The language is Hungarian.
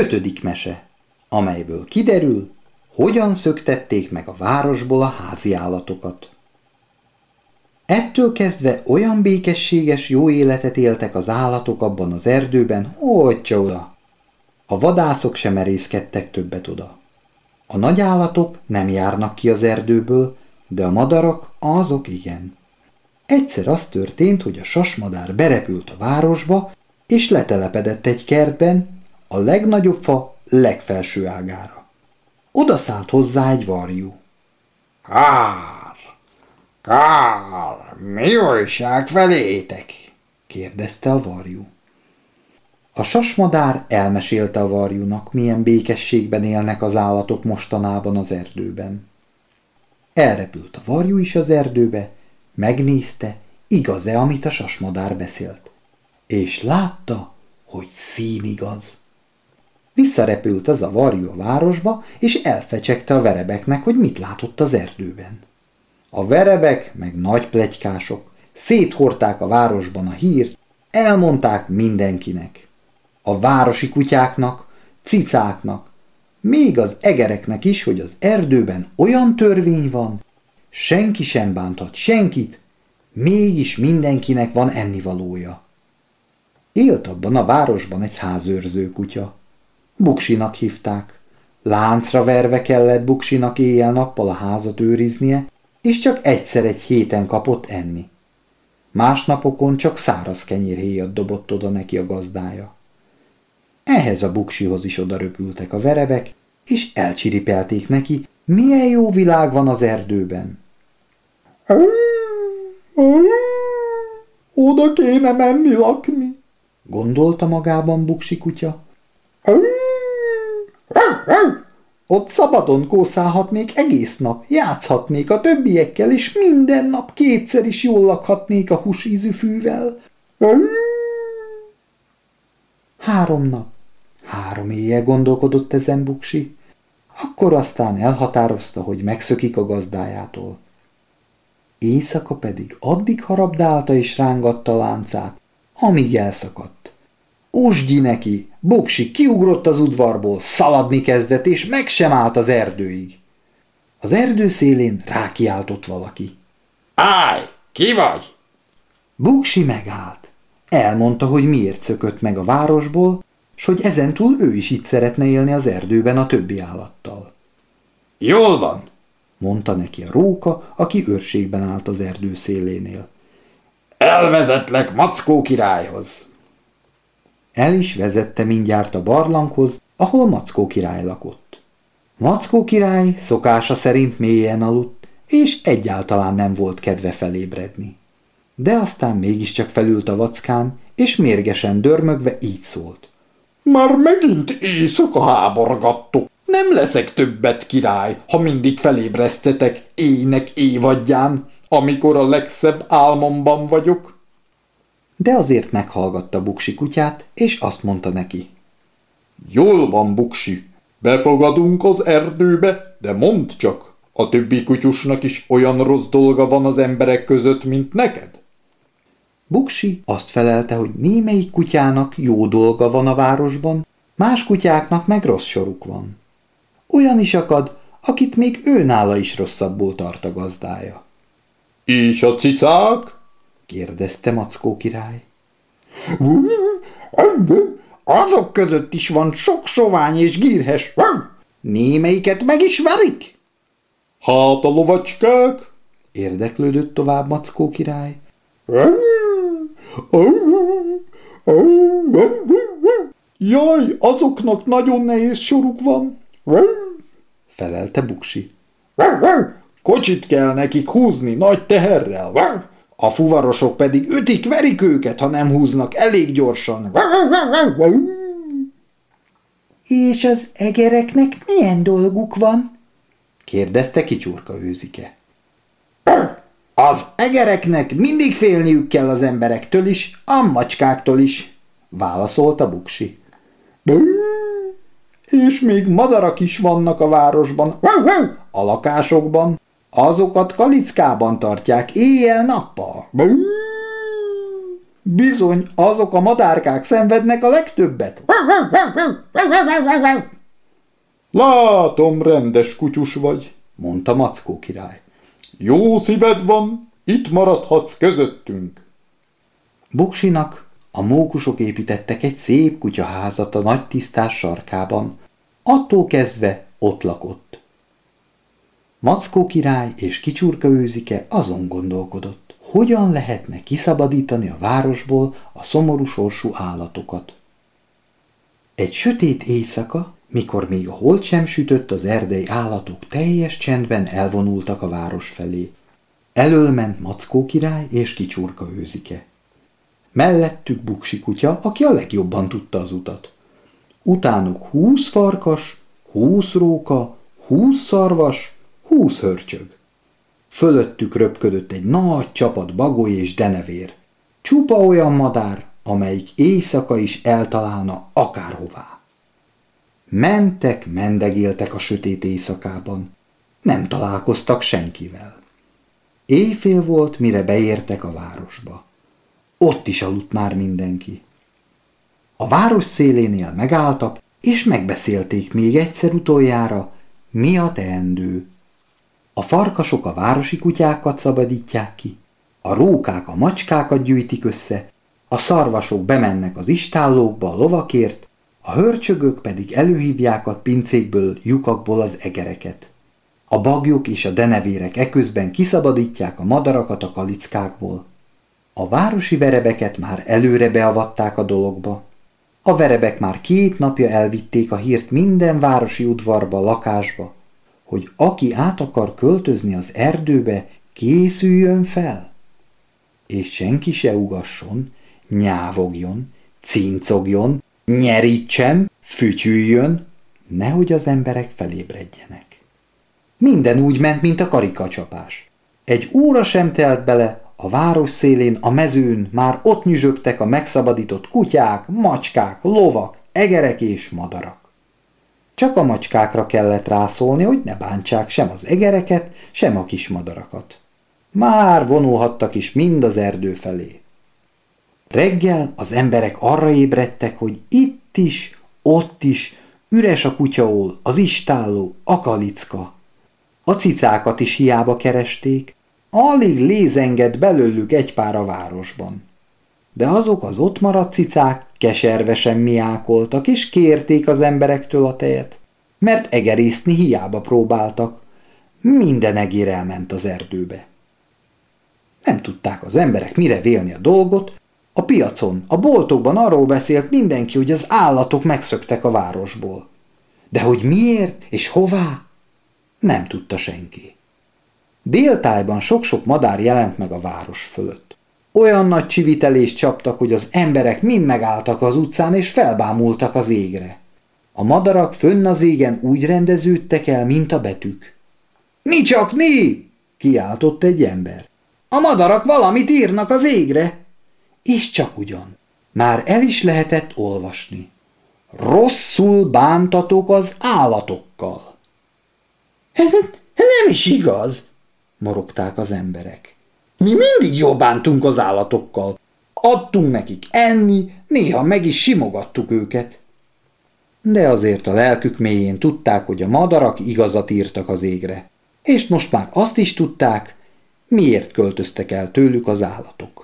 Ötödik mese, amelyből kiderül, hogyan szöktették meg a városból a házi állatokat. Ettől kezdve olyan békességes jó életet éltek az állatok abban az erdőben, hogy csoda! A vadászok sem merészkedtek többet oda. A nagy állatok nem járnak ki az erdőből, de a madarak azok igen. Egyszer az történt, hogy a sasmadár berepült a városba, és letelepedett egy kertben, a legnagyobb fa legfelső ágára. Oda szállt hozzá egy varjú. Kár, kár, mi újság felétek? kérdezte a varjú. A sasmadár elmesélte a varjúnak, milyen békességben élnek az állatok mostanában az erdőben. Elrepült a varjú is az erdőbe, megnézte, igaz-e, amit a sasmadár beszélt, és látta, hogy szín igaz. Visszarepült az a varjú a városba, és elfecsegte a verebeknek, hogy mit látott az erdőben. A verebek, meg nagy plegykások, széthorták a városban a hírt, elmondták mindenkinek. A városi kutyáknak, cicáknak, még az egereknek is, hogy az erdőben olyan törvény van, senki sem bánthat senkit, mégis mindenkinek van ennivalója. Élt abban a városban egy házőrző kutya. Buksinak hívták. Láncra verve kellett Buksinak éjjel-nappal a házat őriznie, és csak egyszer egy héten kapott enni. Más napokon csak száraz kenyérhéjat dobott oda neki a gazdája. Ehhez a buksihoz is odaröpültek a verebek, és elcsiripelték neki, milyen jó világ van az erdőben. Oda kéne menni lakni, gondolta magában buksi kutya. Ott szabadon kószálhatnék egész nap, játszhatnék a többiekkel, és minden nap kétszer is jól lakhatnék a húsízű fűvel. Három nap, három éjjel gondolkodott ezen buksi, akkor aztán elhatározta, hogy megszökik a gazdájától. Éjszaka pedig addig harabdálta és rángatta láncát, amíg elszakadt. Usgyi neki, Buksi kiugrott az udvarból, szaladni kezdett, és meg sem állt az erdőig. Az erdő szélén rákiáltott valaki. Állj, ki vagy? Buksi megállt. Elmondta, hogy miért szökött meg a városból, s hogy ezentúl ő is itt szeretne élni az erdőben a többi állattal. Jól van, mondta neki a róka, aki őrségben állt az erdő szélénél. Elvezetlek Mackó királyhoz. El is vezette mindjárt a barlanghoz, ahol Mackó király lakott. Mackó király szokása szerint mélyen aludt, és egyáltalán nem volt kedve felébredni. De aztán mégiscsak felült a vackán, és mérgesen dörmögve így szólt. Már megint éjszaka háborgattok. Nem leszek többet király, ha mindig felébresztetek éjnek évadján, amikor a legszebb álmomban vagyok. De azért meghallgatta Buksi kutyát, és azt mondta neki. Jól van, Buksi, befogadunk az erdőbe, de mondd csak, a többi kutyusnak is olyan rossz dolga van az emberek között, mint neked? Buksi azt felelte, hogy némelyik kutyának jó dolga van a városban, más kutyáknak meg rossz soruk van. Olyan is akad, akit még ő nála is rosszabbul tart a gazdája. És a cicák? Kérdezte Mackó király. Azok között is van sok sovány és gírhes. Némelyiket meg is verik? Hát a lovacskák? Érdeklődött tovább Mackó király. Jaj, azoknak nagyon nehéz soruk van. Felelte Buksi. Kocsit kell nekik húzni nagy teherrel. A fuvarosok pedig ütik, verik őket, ha nem húznak elég gyorsan. És az egereknek milyen dolguk van? kérdezte kicsurka őzike. Az egereknek mindig félniük kell az emberektől is, a macskáktól is, válaszolta Buksi. És még madarak is vannak a városban, a lakásokban. Azokat kalickában tartják éjjel-nappal. Bizony, azok a madárkák szenvednek a legtöbbet. Látom, rendes kutyus vagy, mondta Mackó király. Jó szíved van, itt maradhatsz közöttünk. Buksinak a mókusok építettek egy szép kutyaházat a nagy tisztás sarkában. Attól kezdve ott lakott. Mackó király és kicsurka őzike azon gondolkodott, hogyan lehetne kiszabadítani a városból a szomorú sorsú állatokat. Egy sötét éjszaka, mikor még a hold sem sütött, az erdei állatok teljes csendben elvonultak a város felé. Elől ment Mackó király és kicsurka őzike. Mellettük Buksi kutya, aki a legjobban tudta az utat. Utánuk húsz farkas, húsz róka, húsz szarvas, húsz hörcsög. Fölöttük röpködött egy nagy csapat bagoly és denevér. Csupa olyan madár, amelyik éjszaka is eltalálna akárhová. Mentek, mendegéltek a sötét éjszakában. Nem találkoztak senkivel. Éjfél volt, mire beértek a városba. Ott is aludt már mindenki. A város szélénél megálltak, és megbeszélték még egyszer utoljára, mi a teendő. A farkasok a városi kutyákat szabadítják ki, a rókák a macskákat gyűjtik össze, a szarvasok bemennek az istállókba a lovakért, a hörcsögök pedig előhívják a pincékből, lyukakból az egereket. A bagyok és a denevérek eközben kiszabadítják a madarakat a kalickákból. A városi verebeket már előre beavatták a dologba. A verebek már két napja elvitték a hírt minden városi udvarba, lakásba, hogy aki át akar költözni az erdőbe, készüljön fel. És senki se ugasson, nyávogjon, cincogjon, nyerítsen, fütyüljön, nehogy az emberek felébredjenek. Minden úgy ment, mint a karikacsapás. Egy óra sem telt bele, a város szélén, a mezőn már ott nyüzsögtek a megszabadított kutyák, macskák, lovak, egerek és madarak. Csak a macskákra kellett rászólni, hogy ne bántsák sem az egereket, sem a kis madarakat. Már vonulhattak is mind az erdő felé. Reggel az emberek arra ébredtek, hogy itt is, ott is, üres a kutyaól, az istálló, a kalicka. A cicákat is hiába keresték, alig lézengett belőlük egy pár a városban. De azok az ott maradt cicák keservesen miákoltak, és kérték az emberektől a tejet, mert egerészni hiába próbáltak. Minden egér elment az erdőbe. Nem tudták az emberek mire vélni a dolgot, a piacon, a boltokban arról beszélt mindenki, hogy az állatok megszöktek a városból. De hogy miért és hová, nem tudta senki. Déltájban sok-sok madár jelent meg a város fölött. Olyan nagy csivitelést csaptak, hogy az emberek mind megálltak az utcán és felbámultak az égre. A madarak fönn az égen úgy rendeződtek el, mint a betűk. – Mi csak mi? – kiáltott egy ember. – A madarak valamit írnak az égre. És csak ugyan. Már el is lehetett olvasni. Rosszul bántatok az állatokkal. – Nem is igaz! morogták az emberek. Mi mindig jól bántunk az állatokkal. Adtunk nekik enni, néha meg is simogattuk őket. De azért a lelkük mélyén tudták, hogy a madarak igazat írtak az égre. És most már azt is tudták, miért költöztek el tőlük az állatok.